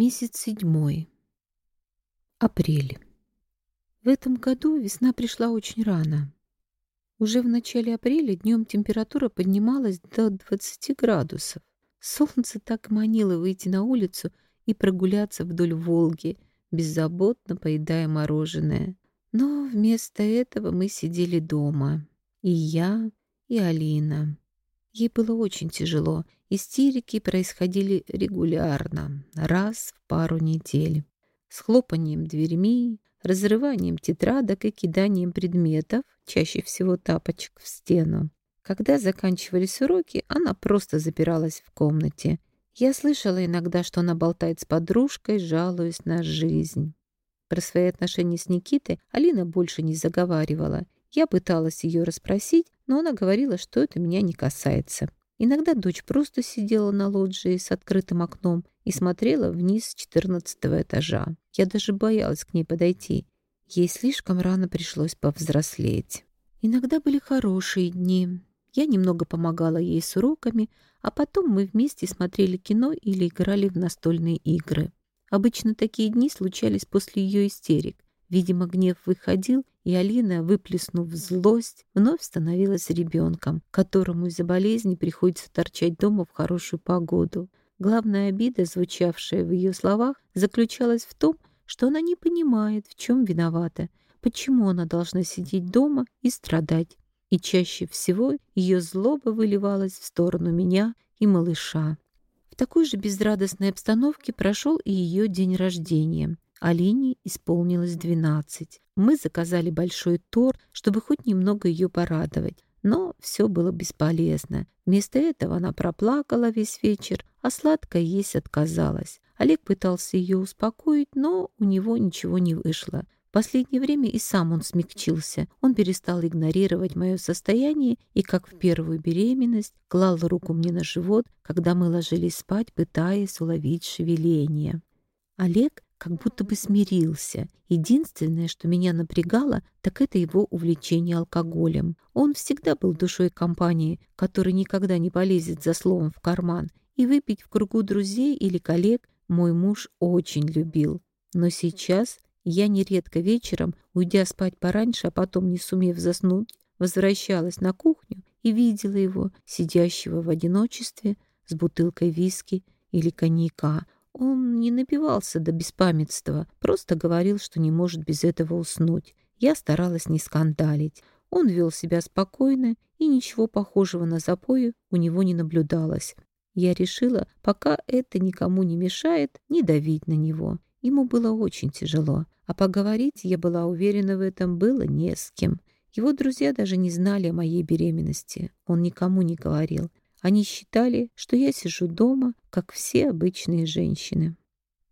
Месяц седьмой. Апрель. В этом году весна пришла очень рано. Уже в начале апреля днем температура поднималась до 20 градусов. Солнце так манило выйти на улицу и прогуляться вдоль Волги, беззаботно поедая мороженое. Но вместо этого мы сидели дома. И я, и Алина. Ей было очень тяжело. Истерики происходили регулярно, раз в пару недель. С хлопанием дверьми, разрыванием тетрадок и киданием предметов, чаще всего тапочек, в стену. Когда заканчивались уроки, она просто запиралась в комнате. Я слышала иногда, что она болтает с подружкой, жалуясь на жизнь. Про свои отношения с Никитой Алина больше не заговаривала. Я пыталась ее расспросить, но она говорила, что это меня не касается. Иногда дочь просто сидела на лоджии с открытым окном и смотрела вниз с четырнадцатого этажа. Я даже боялась к ней подойти. Ей слишком рано пришлось повзрослеть. Иногда были хорошие дни. Я немного помогала ей с уроками, а потом мы вместе смотрели кино или играли в настольные игры. Обычно такие дни случались после ее истерик. Видимо, гнев выходил, и Алина, выплеснув злость, вновь становилась ребенком, которому из-за болезни приходится торчать дома в хорошую погоду. Главная обида, звучавшая в ее словах, заключалась в том, что она не понимает, в чем виновата, почему она должна сидеть дома и страдать. И чаще всего ее злоба выливалась в сторону меня и малыша. В такой же безрадостной обстановке прошел и ее день рождения. Алине исполнилось 12. Мы заказали большой торт, чтобы хоть немного ее порадовать. Но все было бесполезно. Вместо этого она проплакала весь вечер, а сладкое есть отказалась. Олег пытался ее успокоить, но у него ничего не вышло. В последнее время и сам он смягчился. Он перестал игнорировать мое состояние и, как в первую беременность, клал руку мне на живот, когда мы ложились спать, пытаясь уловить шевеление. Олег как будто бы смирился. Единственное, что меня напрягало, так это его увлечение алкоголем. Он всегда был душой компании, который никогда не полезет за словом в карман, и выпить в кругу друзей или коллег мой муж очень любил. Но сейчас я нередко вечером, уйдя спать пораньше, а потом, не сумев заснуть, возвращалась на кухню и видела его, сидящего в одиночестве с бутылкой виски или коньяка. Он не напивался до беспамятства, просто говорил, что не может без этого уснуть. Я старалась не скандалить. Он вел себя спокойно, и ничего похожего на запою у него не наблюдалось. Я решила, пока это никому не мешает, не давить на него. Ему было очень тяжело. А поговорить, я была уверена в этом, было не с кем. Его друзья даже не знали о моей беременности. Он никому не говорил. Они считали, что я сижу дома, как все обычные женщины.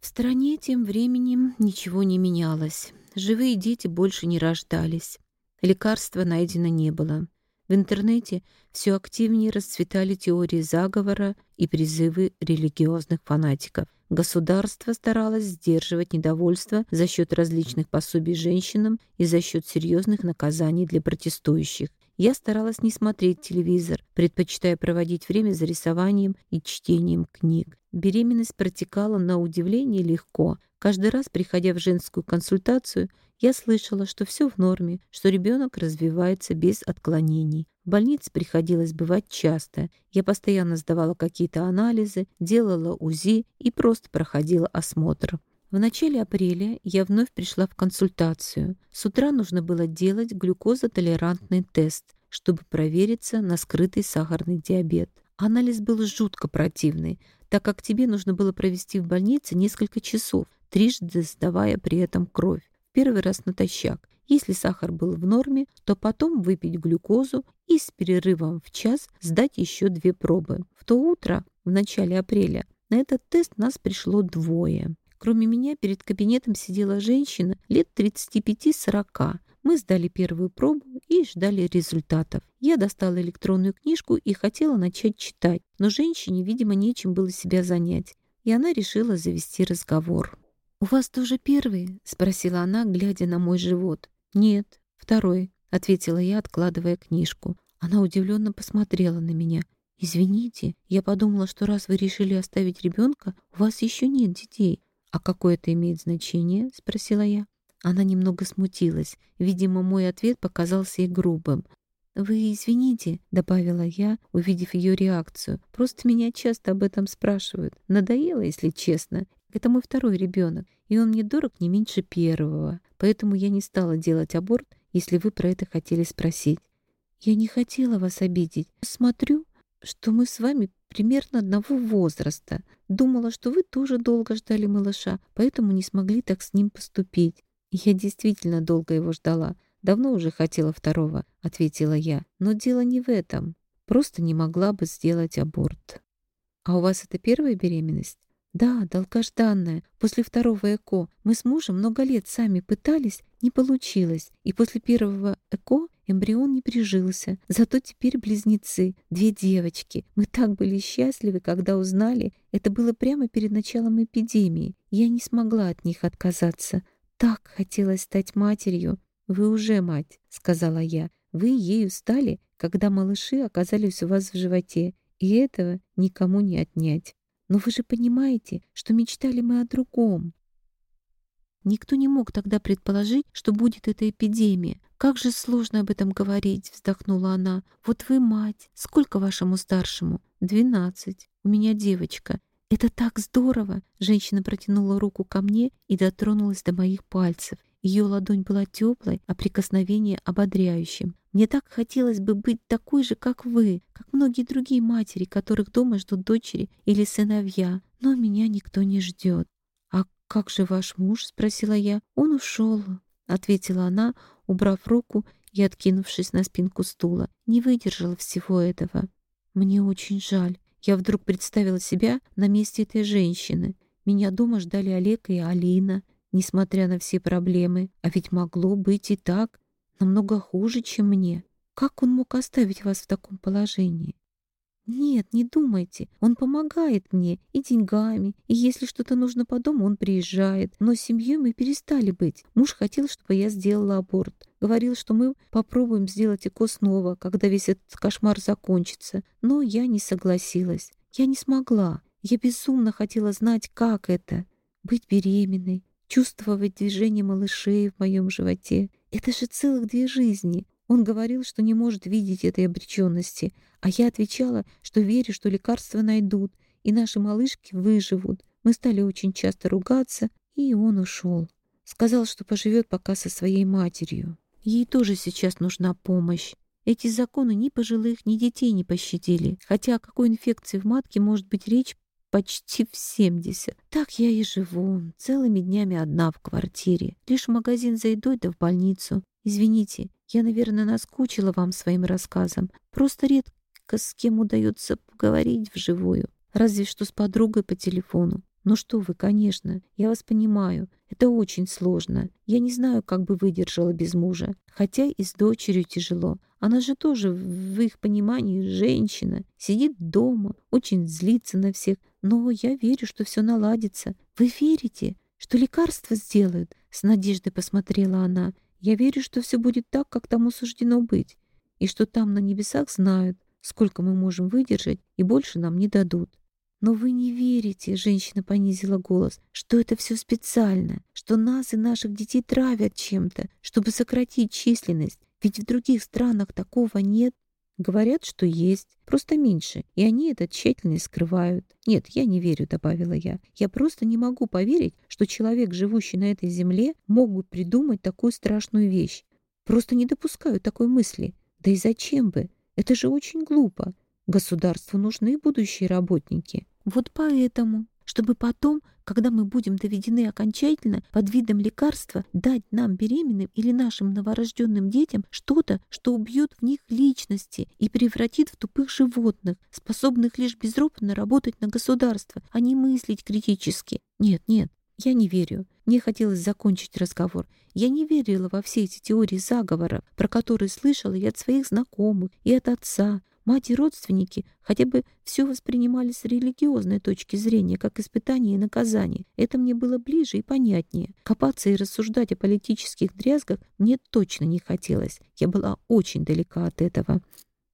В стране тем временем ничего не менялось. Живые дети больше не рождались. Лекарства найдено не было. В интернете все активнее расцветали теории заговора и призывы религиозных фанатиков. Государство старалось сдерживать недовольство за счет различных пособий женщинам и за счет серьезных наказаний для протестующих. Я старалась не смотреть телевизор, предпочитая проводить время за рисованием и чтением книг. Беременность протекала на удивление легко. Каждый раз, приходя в женскую консультацию, я слышала, что все в норме, что ребенок развивается без отклонений. В больнице приходилось бывать часто. Я постоянно сдавала какие-то анализы, делала УЗИ и просто проходила осмотр. В начале апреля я вновь пришла в консультацию. С утра нужно было делать глюкозотолерантный тест, чтобы провериться на скрытый сахарный диабет. Анализ был жутко противный, так как тебе нужно было провести в больнице несколько часов, трижды сдавая при этом кровь. Первый раз натощак. Если сахар был в норме, то потом выпить глюкозу и с перерывом в час сдать еще две пробы. В то утро, в начале апреля, на этот тест нас пришло двое. Кроме меня перед кабинетом сидела женщина лет 35-40. Мы сдали первую пробу и ждали результатов. Я достала электронную книжку и хотела начать читать, но женщине, видимо, нечем было себя занять, и она решила завести разговор. «У вас тоже первый?» — спросила она, глядя на мой живот. «Нет, второй», — ответила я, откладывая книжку. Она удивленно посмотрела на меня. «Извините, я подумала, что раз вы решили оставить ребенка, у вас еще нет детей. «А какое это имеет значение?» — спросила я. Она немного смутилась. Видимо, мой ответ показался ей грубым. «Вы извините», — добавила я, увидев ее реакцию. «Просто меня часто об этом спрашивают. Надоело, если честно. Это мой второй ребенок, и он мне дорог не меньше первого. Поэтому я не стала делать аборт, если вы про это хотели спросить. Я не хотела вас обидеть. Смотрю, что мы с вами примерно одного возраста. Думала, что вы тоже долго ждали малыша, поэтому не смогли так с ним поступить. Я действительно долго его ждала. Давно уже хотела второго, ответила я. Но дело не в этом. Просто не могла бы сделать аборт. А у вас это первая беременность? Да, долгожданная. После второго ЭКО. Мы с мужем много лет сами пытались, не получилось. И после первого ЭКО Эмбрион не прижился, зато теперь близнецы, две девочки. Мы так были счастливы, когда узнали. Это было прямо перед началом эпидемии. Я не смогла от них отказаться. Так хотелось стать матерью. «Вы уже мать», — сказала я. «Вы ею стали, когда малыши оказались у вас в животе, и этого никому не отнять. Но вы же понимаете, что мечтали мы о другом. Никто не мог тогда предположить, что будет эта эпидемия. Как же сложно об этом говорить, вздохнула она. Вот вы мать. Сколько вашему старшему? Двенадцать. У меня девочка. Это так здорово. Женщина протянула руку ко мне и дотронулась до моих пальцев. Ее ладонь была теплой, а прикосновение ободряющим. Мне так хотелось бы быть такой же, как вы, как многие другие матери, которых дома ждут дочери или сыновья. Но меня никто не ждет. «Как же ваш муж?» — спросила я. «Он ушел», — ответила она, убрав руку и откинувшись на спинку стула. Не выдержала всего этого. «Мне очень жаль. Я вдруг представила себя на месте этой женщины. Меня дома ждали Олег и Алина, несмотря на все проблемы. А ведь могло быть и так, намного хуже, чем мне. Как он мог оставить вас в таком положении?» «Нет, не думайте. Он помогает мне и деньгами, и если что-то нужно по дому, он приезжает. Но с семьей мы перестали быть. Муж хотел, чтобы я сделала аборт. Говорил, что мы попробуем сделать ЭКО снова, когда весь этот кошмар закончится. Но я не согласилась. Я не смогла. Я безумно хотела знать, как это — быть беременной, чувствовать движение малышей в моем животе. Это же целых две жизни. Он говорил, что не может видеть этой обреченности, а я отвечала, что верю, что лекарства найдут, и наши малышки выживут. Мы стали очень часто ругаться, и он ушел. Сказал, что поживет пока со своей матерью. Ей тоже сейчас нужна помощь. Эти законы ни пожилых, ни детей не пощадили, хотя о какой инфекции в матке может быть речь почти в 70. Так я и живу, целыми днями одна в квартире. Лишь в магазин зайду да в больницу. Извините, я, наверное, наскучила вам своим рассказом. Просто редко с кем удается поговорить вживую. Разве что с подругой по телефону. Ну что вы, конечно, я вас понимаю. Это очень сложно. Я не знаю, как бы выдержала без мужа. Хотя и с дочерью тяжело. Она же тоже, в их понимании, женщина. Сидит дома, очень злится на всех. Но я верю, что все наладится. Вы верите, что лекарства сделают? С надеждой посмотрела она. Я верю, что все будет так, как тому суждено быть, и что там на небесах знают, сколько мы можем выдержать, и больше нам не дадут. Но вы не верите, женщина понизила голос, что это все специально, что нас и наших детей травят чем-то, чтобы сократить численность. Ведь в других странах такого нет. Говорят, что есть, просто меньше, и они это тщательно скрывают. Нет, я не верю, добавила я. Я просто не могу поверить, что человек, живущий на этой земле, мог бы придумать такую страшную вещь. Просто не допускаю такой мысли. Да и зачем бы? Это же очень глупо. Государству нужны будущие работники. Вот поэтому чтобы потом, когда мы будем доведены окончательно под видом лекарства, дать нам беременным или нашим новорожденным детям что-то, что убьет в них личности и превратит в тупых животных, способных лишь безропотно работать на государство, а не мыслить критически. Нет, нет, я не верю. Мне хотелось закончить разговор. Я не верила во все эти теории заговора, про которые слышала и от своих знакомых, и от отца. Мать и родственники хотя бы все воспринимали с религиозной точки зрения, как испытание и наказание. Это мне было ближе и понятнее. Копаться и рассуждать о политических дрязгах мне точно не хотелось. Я была очень далека от этого.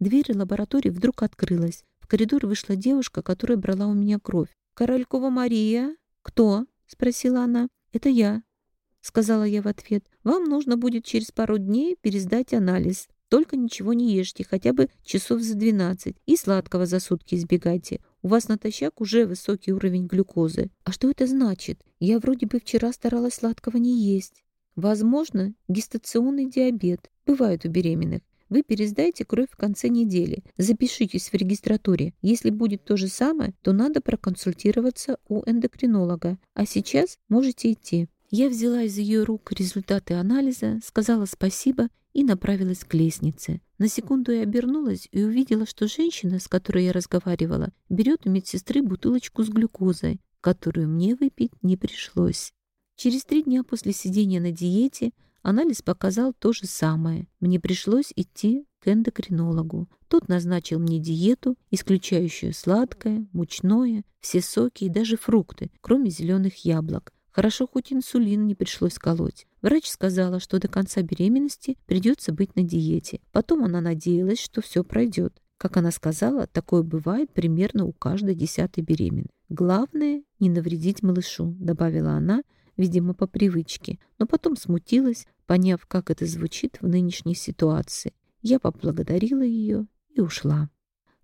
Дверь лаборатории вдруг открылась. В коридор вышла девушка, которая брала у меня кровь. «Королькова Мария?» «Кто?» —— спросила она. «Это я», — сказала я в ответ. «Вам нужно будет через пару дней пересдать анализ. Только ничего не ешьте, хотя бы часов за 12, и сладкого за сутки избегайте. У вас натощак уже высокий уровень глюкозы. А что это значит? Я вроде бы вчера старалась сладкого не есть. Возможно, гестационный диабет. Бывает у беременных. Вы пересдайте кровь в конце недели. Запишитесь в регистратуре. Если будет то же самое, то надо проконсультироваться у эндокринолога. А сейчас можете идти. Я взяла из ее рук результаты анализа, сказала спасибо и направилась к лестнице. На секунду я обернулась и увидела, что женщина, с которой я разговаривала, берет у медсестры бутылочку с глюкозой, которую мне выпить не пришлось. Через три дня после сидения на диете анализ показал то же самое. Мне пришлось идти к эндокринологу. Тот назначил мне диету, исключающую сладкое, мучное, все соки и даже фрукты, кроме зеленых яблок. Хорошо, хоть инсулин не пришлось колоть. Врач сказала, что до конца беременности придется быть на диете. Потом она надеялась, что все пройдет. Как она сказала, такое бывает примерно у каждой десятой беременной. «Главное — не навредить малышу», — добавила она, видимо, по привычке, но потом смутилась, поняв, как это звучит в нынешней ситуации. Я поблагодарила ее и ушла.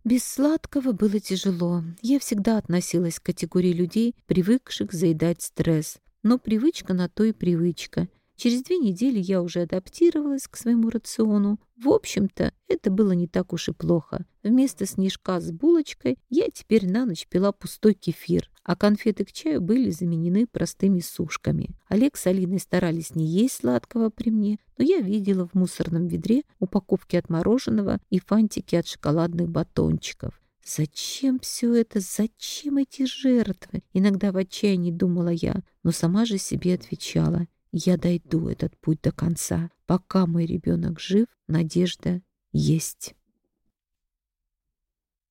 Без сладкого было тяжело. Я всегда относилась к категории людей, привыкших заедать стресс. Но привычка на то и привычка. Через две недели я уже адаптировалась к своему рациону. В общем-то, это было не так уж и плохо. Вместо снежка с булочкой я теперь на ночь пила пустой кефир, а конфеты к чаю были заменены простыми сушками. Олег с Алиной старались не есть сладкого при мне, но я видела в мусорном ведре упаковки от мороженого и фантики от шоколадных батончиков. Зачем все это? Зачем эти жертвы? Иногда в отчаянии думала я, но сама же себе отвечала. Я дойду этот путь до конца. Пока мой ребенок жив, надежда есть.